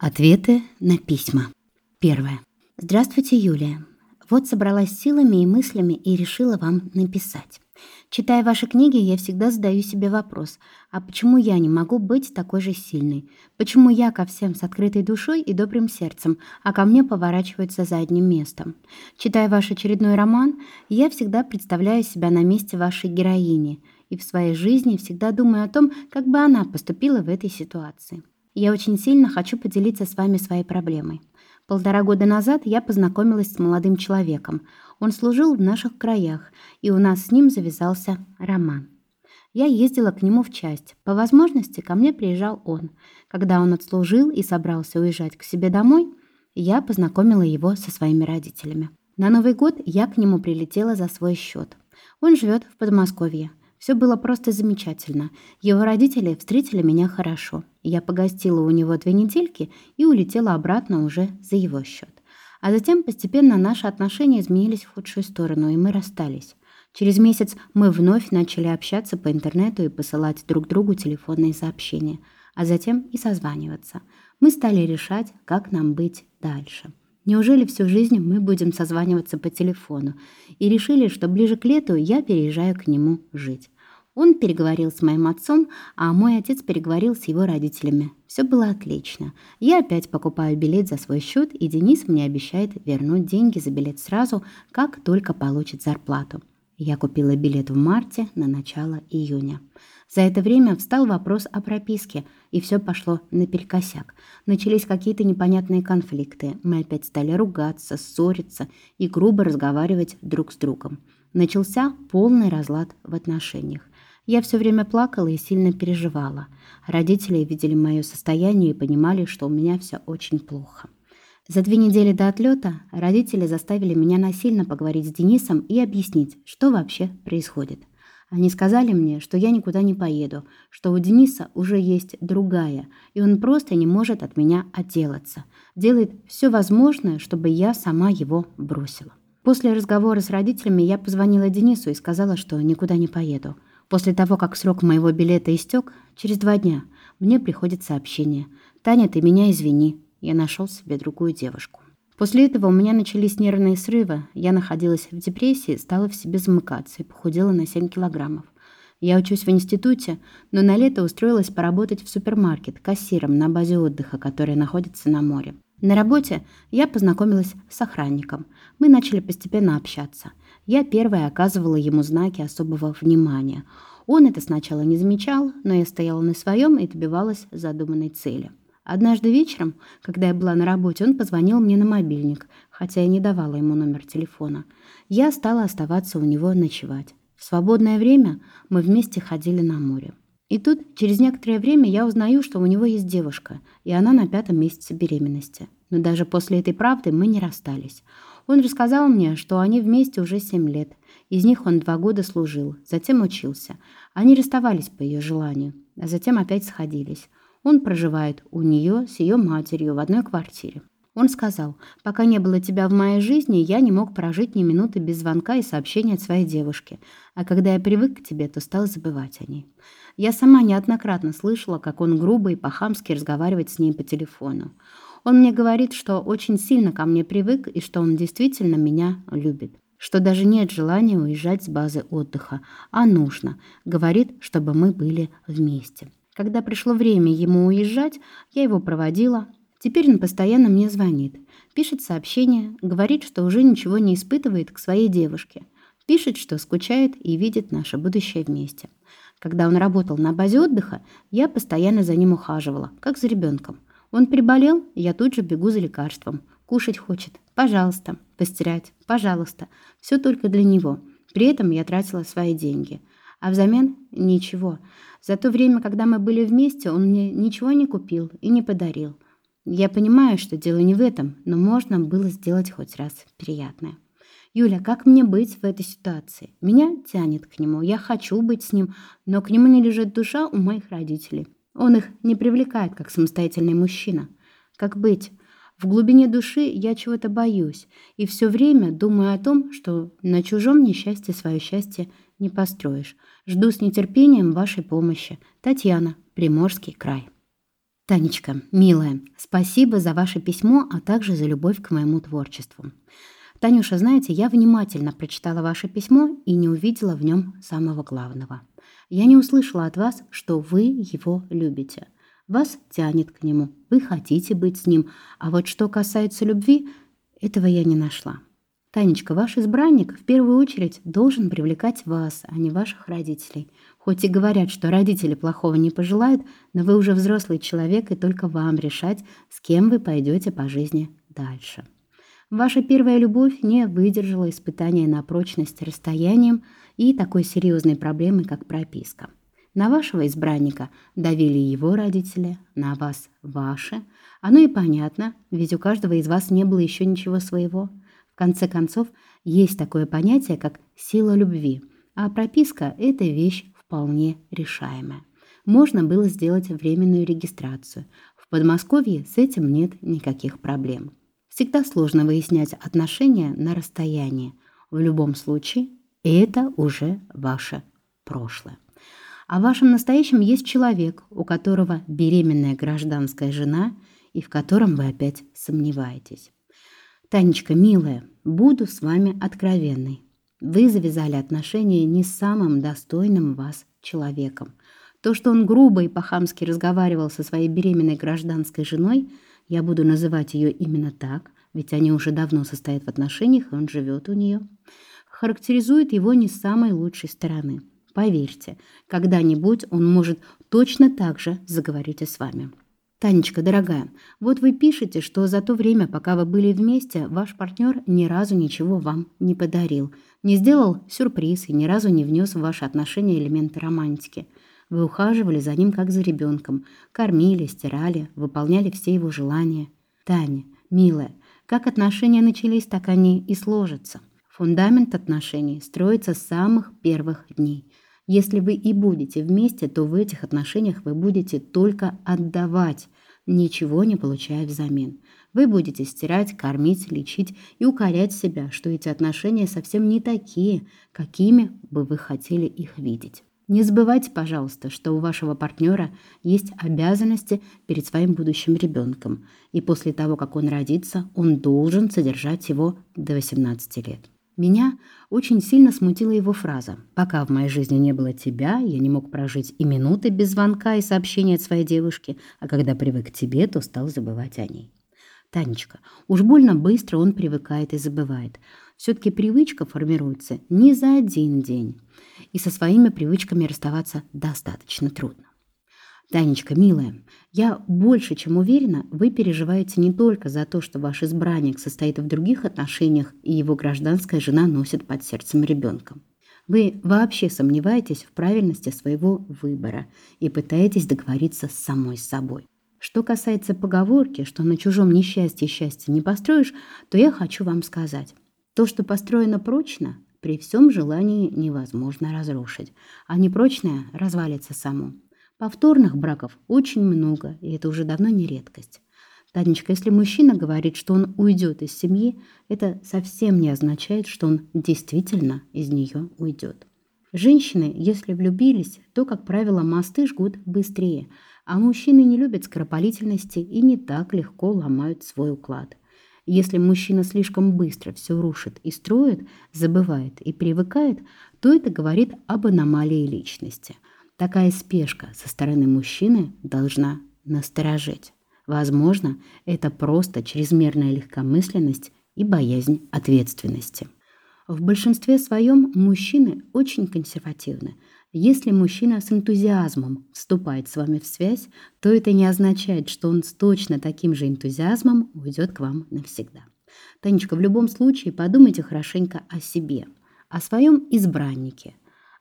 Ответы на письма. Первое. Здравствуйте, Юлия. Вот собралась силами и мыслями и решила вам написать. Читая ваши книги, я всегда задаю себе вопрос, а почему я не могу быть такой же сильной? Почему я ко всем с открытой душой и добрым сердцем, а ко мне поворачиваются за одним местом? Читая ваш очередной роман, я всегда представляю себя на месте вашей героини и в своей жизни всегда думаю о том, как бы она поступила в этой ситуации. Я очень сильно хочу поделиться с вами своей проблемой. Полтора года назад я познакомилась с молодым человеком. Он служил в наших краях, и у нас с ним завязался роман. Я ездила к нему в часть. По возможности ко мне приезжал он. Когда он отслужил и собрался уезжать к себе домой, я познакомила его со своими родителями. На Новый год я к нему прилетела за свой счет. Он живет в Подмосковье. Все было просто замечательно. Его родители встретили меня хорошо. Я погостила у него две недельки и улетела обратно уже за его счет. А затем постепенно наши отношения изменились в худшую сторону, и мы расстались. Через месяц мы вновь начали общаться по интернету и посылать друг другу телефонные сообщения, а затем и созваниваться. Мы стали решать, как нам быть дальше. Неужели всю жизнь мы будем созваниваться по телефону? И решили, что ближе к лету я переезжаю к нему жить. Он переговорил с моим отцом, а мой отец переговорил с его родителями. Все было отлично. Я опять покупаю билет за свой счет, и Денис мне обещает вернуть деньги за билет сразу, как только получит зарплату. Я купила билет в марте на начало июня. За это время встал вопрос о прописке, и все пошло наперекосяк. Начались какие-то непонятные конфликты. Мы опять стали ругаться, ссориться и грубо разговаривать друг с другом. Начался полный разлад в отношениях. Я все время плакала и сильно переживала. Родители видели мое состояние и понимали, что у меня все очень плохо. За две недели до отлета родители заставили меня насильно поговорить с Денисом и объяснить, что вообще происходит. Они сказали мне, что я никуда не поеду, что у Дениса уже есть другая, и он просто не может от меня отделаться. Делает все возможное, чтобы я сама его бросила. После разговора с родителями я позвонила Денису и сказала, что никуда не поеду. После того, как срок моего билета истек, через два дня мне приходит сообщение. «Таня, ты меня извини, я нашел себе другую девушку». После этого у меня начались нервные срывы, я находилась в депрессии, стала в себе замыкаться и похудела на 7 килограммов. Я учусь в институте, но на лето устроилась поработать в супермаркет кассиром на базе отдыха, которая находится на море. На работе я познакомилась с охранником. Мы начали постепенно общаться. Я первая оказывала ему знаки особого внимания. Он это сначала не замечал, но я стояла на своем и добивалась задуманной цели. Однажды вечером, когда я была на работе, он позвонил мне на мобильник, хотя я не давала ему номер телефона. Я стала оставаться у него ночевать. В свободное время мы вместе ходили на море. И тут, через некоторое время, я узнаю, что у него есть девушка, и она на пятом месяце беременности. Но даже после этой правды мы не расстались. Он рассказал мне, что они вместе уже семь лет. Из них он два года служил, затем учился. Они расставались по ее желанию, а затем опять сходились. Он проживает у нее с ее матерью в одной квартире. Он сказал, пока не было тебя в моей жизни, я не мог прожить ни минуты без звонка и сообщения от своей девушки. А когда я привык к тебе, то стал забывать о ней. Я сама неоднократно слышала, как он грубо и по-хамски разговаривает с ней по телефону. Он мне говорит, что очень сильно ко мне привык и что он действительно меня любит. Что даже нет желания уезжать с базы отдыха, а нужно. Говорит, чтобы мы были вместе. Когда пришло время ему уезжать, я его проводила. Теперь он постоянно мне звонит. Пишет сообщения, говорит, что уже ничего не испытывает к своей девушке. Пишет, что скучает и видит наше будущее вместе. Когда он работал на базе отдыха, я постоянно за ним ухаживала, как за ребенком. Он приболел, я тут же бегу за лекарством. Кушать хочет. Пожалуйста. Постирать. Пожалуйста. Все только для него. При этом я тратила свои деньги. А взамен ничего. За то время, когда мы были вместе, он мне ничего не купил и не подарил. Я понимаю, что дело не в этом, но можно было сделать хоть раз приятное. Юля, как мне быть в этой ситуации? Меня тянет к нему, я хочу быть с ним, но к нему не лежит душа у моих родителей. Он их не привлекает, как самостоятельный мужчина. Как быть? В глубине души я чего-то боюсь и все время думаю о том, что на чужом несчастье свое счастье не построишь. Жду с нетерпением вашей помощи. Татьяна, Приморский край. Танечка, милая, спасибо за ваше письмо, а также за любовь к моему творчеству. Танюша, знаете, я внимательно прочитала ваше письмо и не увидела в нем самого главного. Я не услышала от вас, что вы его любите. Вас тянет к нему, вы хотите быть с ним, а вот что касается любви, этого я не нашла. Танечка, ваш избранник в первую очередь должен привлекать вас, а не ваших родителей. Хоть и говорят, что родители плохого не пожелают, но вы уже взрослый человек, и только вам решать, с кем вы пойдете по жизни дальше. Ваша первая любовь не выдержала испытания на прочность расстоянием и такой серьезной проблемы, как прописка. На вашего избранника давили его родители, на вас – ваши. Оно и понятно, ведь у каждого из вас не было еще ничего своего. Конце концов, есть такое понятие, как сила любви, а прописка – это вещь вполне решаемая. Можно было сделать временную регистрацию. В Подмосковье с этим нет никаких проблем. Всегда сложно выяснять отношения на расстоянии. В любом случае, это уже ваше прошлое. А в вашем настоящем есть человек, у которого беременная гражданская жена и в котором вы опять сомневаетесь. Танечка, милая, буду с вами откровенной. Вы завязали отношения не с самым достойным вас человеком. То, что он грубо и по-хамски разговаривал со своей беременной гражданской женой – я буду называть ее именно так, ведь они уже давно состоят в отношениях, и он живет у нее. Характеризует его не с самой лучшей стороны. Поверьте, когда-нибудь он может точно так же заговорить и с вами. Танечка, дорогая, вот вы пишете, что за то время, пока вы были вместе, ваш партнер ни разу ничего вам не подарил, не сделал сюрприз и ни разу не внес в ваши отношения элементы романтики – вы ухаживали за ним как за ребенком, кормили, стирали, выполняли все его желания. Таня, милая, как отношения начались, так они и сложатся. Фундамент отношений строится с самых первых дней. Если вы и будете вместе, то в этих отношениях вы будете только отдавать, ничего не получая взамен. Вы будете стирать, кормить, лечить и укорять себя, что эти отношения совсем не такие, какими бы вы хотели их видеть. Не забывайте, пожалуйста, что у вашего партнера есть обязанности перед своим будущим ребенком, и после того, как он родится, он должен содержать его до 18 лет. Меня очень сильно смутила его фраза «Пока в моей жизни не было тебя, я не мог прожить и минуты без звонка и сообщения от своей девушки, а когда привык к тебе, то стал забывать о ней». Танечка, уж больно быстро он привыкает и забывает. Все-таки привычка формируется не за один день. И со своими привычками расставаться достаточно трудно. Танечка, милая, я больше чем уверена, вы переживаете не только за то, что ваш избранник состоит в других отношениях и его гражданская жена носит под сердцем ребенка. Вы вообще сомневаетесь в правильности своего выбора и пытаетесь договориться с самой собой. Что касается поговорки, что на чужом несчастье счастье не построишь, то я хочу вам сказать. То, что построено прочно, при всем желании невозможно разрушить, а непрочное развалится само. Повторных браков очень много, и это уже давно не редкость. Танечка, если мужчина говорит, что он уйдет из семьи, это совсем не означает, что он действительно из нее уйдет. Женщины, если влюбились, то, как правило, мосты жгут быстрее, а мужчины не любят скоропалительности и не так легко ломают свой уклад. Если мужчина слишком быстро все рушит и строит, забывает и привыкает, то это говорит об аномалии личности. Такая спешка со стороны мужчины должна насторожить. Возможно, это просто чрезмерная легкомысленность и боязнь ответственности. В большинстве своем мужчины очень консервативны. Если мужчина с энтузиазмом вступает с вами в связь, то это не означает, что он с точно таким же энтузиазмом уйдет к вам навсегда. Танечка, в любом случае подумайте хорошенько о себе, о своем избраннике,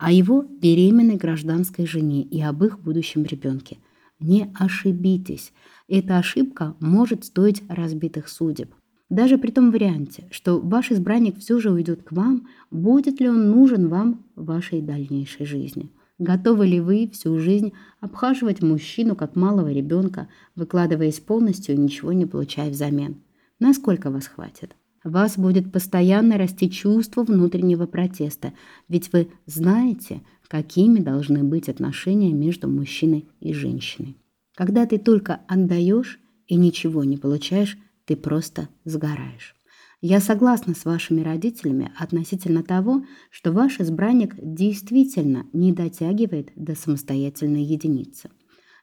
о его беременной гражданской жене и об их будущем ребенке. Не ошибитесь. Эта ошибка может стоить разбитых судеб. Даже при том варианте, что ваш избранник все же уйдет к вам, будет ли он нужен вам в вашей дальнейшей жизни? Готовы ли вы всю жизнь обхаживать мужчину как малого ребенка, выкладываясь полностью и ничего не получая взамен? Насколько вас хватит? Вас будет постоянно расти чувство внутреннего протеста, ведь вы знаете, какими должны быть отношения между мужчиной и женщиной. Когда ты только отдаешь и ничего не получаешь, ты просто сгораешь. Я согласна с вашими родителями относительно того, что ваш избранник действительно не дотягивает до самостоятельной единицы.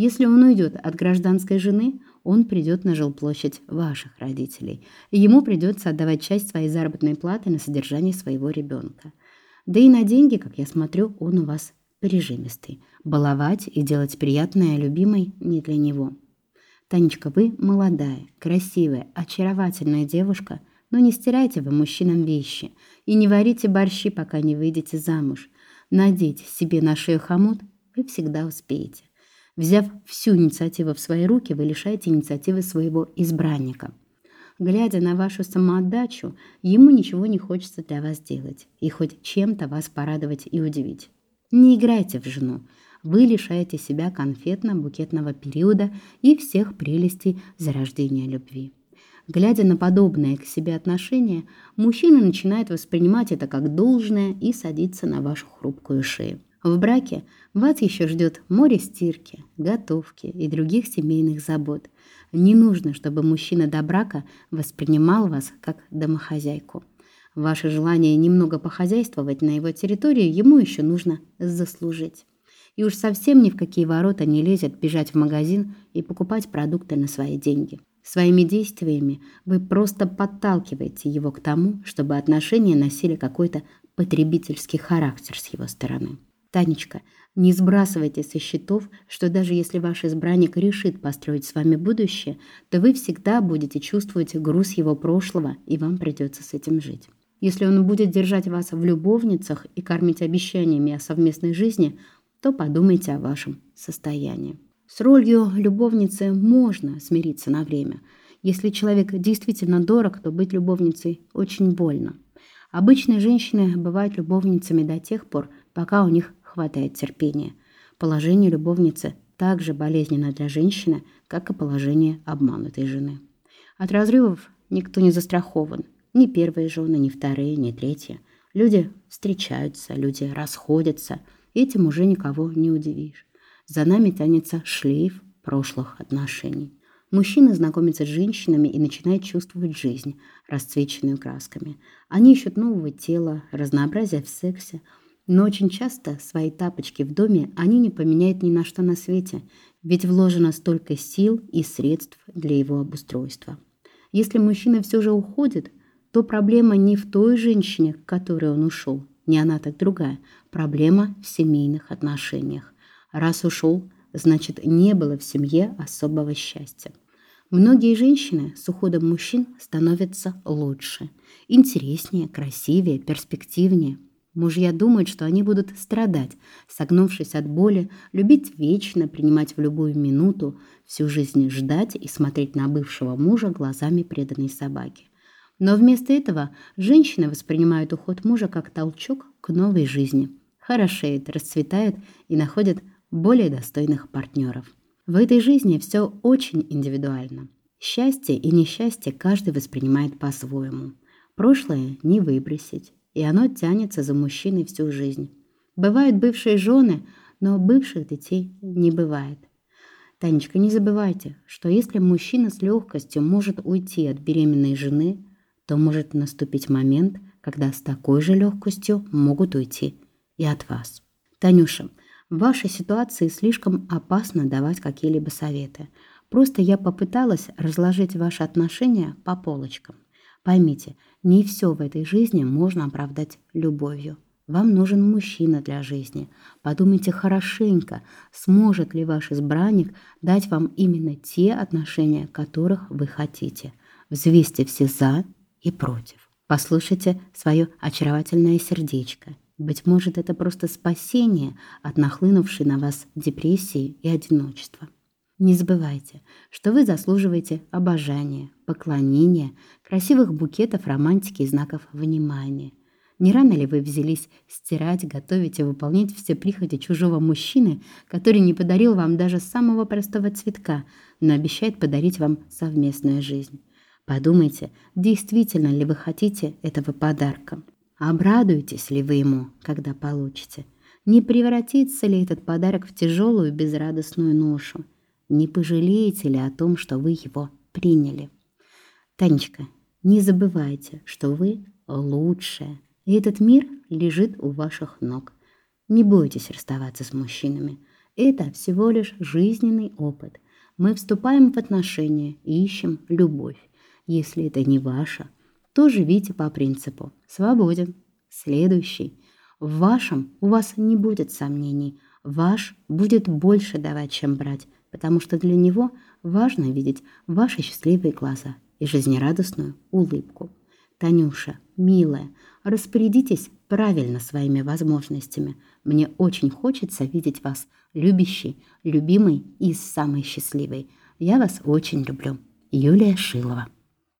Если он уйдет от гражданской жены, он придет на жилплощадь ваших родителей, ему придется отдавать часть своей заработной платы на содержание своего ребенка. Да и на деньги, как я смотрю, он у вас прижимистый. Баловать и делать приятное любимой не для него. Танечка, вы молодая, красивая, очаровательная девушка, но не стирайте вы мужчинам вещи и не варите борщи, пока не выйдете замуж. Надеть себе на шею хомут вы всегда успеете. Взяв всю инициативу в свои руки, вы лишаете инициативы своего избранника. Глядя на вашу самоотдачу, ему ничего не хочется для вас делать и хоть чем-то вас порадовать и удивить. Не играйте в жену. Вы лишаете себя конфетно-букетного периода и всех прелестей зарождения любви. Глядя на подобное к себе отношение, мужчина начинает воспринимать это как должное и садиться на вашу хрупкую шею. В браке вас еще ждет море стирки, готовки и других семейных забот. Не нужно, чтобы мужчина до брака воспринимал вас как домохозяйку. Ваше желание немного похозяйствовать на его территории ему еще нужно заслужить. И уж совсем ни в какие ворота не лезет бежать в магазин и покупать продукты на свои деньги. Своими действиями вы просто подталкиваете его к тому, чтобы отношения носили какой-то потребительский характер с его стороны. Танечка, не сбрасывайте со счетов, что даже если ваш избранник решит построить с вами будущее, то вы всегда будете чувствовать груз его прошлого, и вам придется с этим жить. Если он будет держать вас в любовницах и кормить обещаниями о совместной жизни, то подумайте о вашем состоянии. С ролью любовницы можно смириться на время. Если человек действительно дорог, то быть любовницей очень больно. Обычные женщины бывают любовницами до тех пор, пока у них хватает терпения. Положение любовницы так же болезненно для женщины, как и положение обманутой жены. От разрывов никто не застрахован. Ни первые жены, ни вторые, ни третьи. Люди встречаются, люди расходятся. Этим уже никого не удивишь. За нами тянется шлейф прошлых отношений. Мужчина знакомится с женщинами и начинает чувствовать жизнь, расцвеченную красками. Они ищут нового тела, разнообразия в сексе, но очень часто свои тапочки в доме они не поменяют ни на что на свете, ведь вложено столько сил и средств для его обустройства. Если мужчина все же уходит, то проблема не в той женщине, к которой он ушел, не она, так другая. Проблема в семейных отношениях. Раз ушел, значит, не было в семье особого счастья. Многие женщины с уходом мужчин становятся лучше, интереснее, красивее, перспективнее – Мужья думают, что они будут страдать, согнувшись от боли, любить вечно, принимать в любую минуту, всю жизнь ждать и смотреть на бывшего мужа глазами преданной собаки. Но вместо этого женщины воспринимают уход мужа как толчок к новой жизни. Хорошеют, расцветают и находят более достойных партнеров. В этой жизни все очень индивидуально. Счастье и несчастье каждый воспринимает по-своему. Прошлое не выбросить, и оно тянется за мужчиной всю жизнь. Бывают бывшие жены, но бывших детей не бывает. Танечка, не забывайте, что если мужчина с легкостью может уйти от беременной жены, то может наступить момент, когда с такой же легкостью могут уйти и от вас. Танюша, в вашей ситуации слишком опасно давать какие-либо советы. Просто я попыталась разложить ваши отношения по полочкам. Поймите, не все в этой жизни можно оправдать любовью. Вам нужен мужчина для жизни. Подумайте хорошенько, сможет ли ваш избранник дать вам именно те отношения, которых вы хотите. Взвесьте все «за» и «против». Послушайте свое очаровательное сердечко. Быть может, это просто спасение от нахлынувшей на вас депрессии и одиночества. Не забывайте, что вы заслуживаете обожания, поклонения, красивых букетов романтики и знаков внимания. Не рано ли вы взялись стирать, готовить и выполнять все прихоти чужого мужчины, который не подарил вам даже самого простого цветка, но обещает подарить вам совместную жизнь? Подумайте, действительно ли вы хотите этого подарка? Обрадуетесь ли вы ему, когда получите? Не превратится ли этот подарок в тяжелую безрадостную ношу? Не пожалеете ли о том, что вы его приняли? Танечка, не забывайте, что вы лучшая, и этот мир лежит у ваших ног. Не бойтесь расставаться с мужчинами. Это всего лишь жизненный опыт. Мы вступаем в отношения и ищем любовь. Если это не ваша, то живите по принципу «свободен». Следующий. В вашем у вас не будет сомнений. Ваш будет больше давать, чем брать, потому что для него важно видеть ваши счастливые глаза и жизнерадостную улыбку. Танюша, милая, распорядитесь правильно своими возможностями. Мне очень хочется видеть вас любящей, любимой и самой счастливой. Я вас очень люблю. Юлия Шилова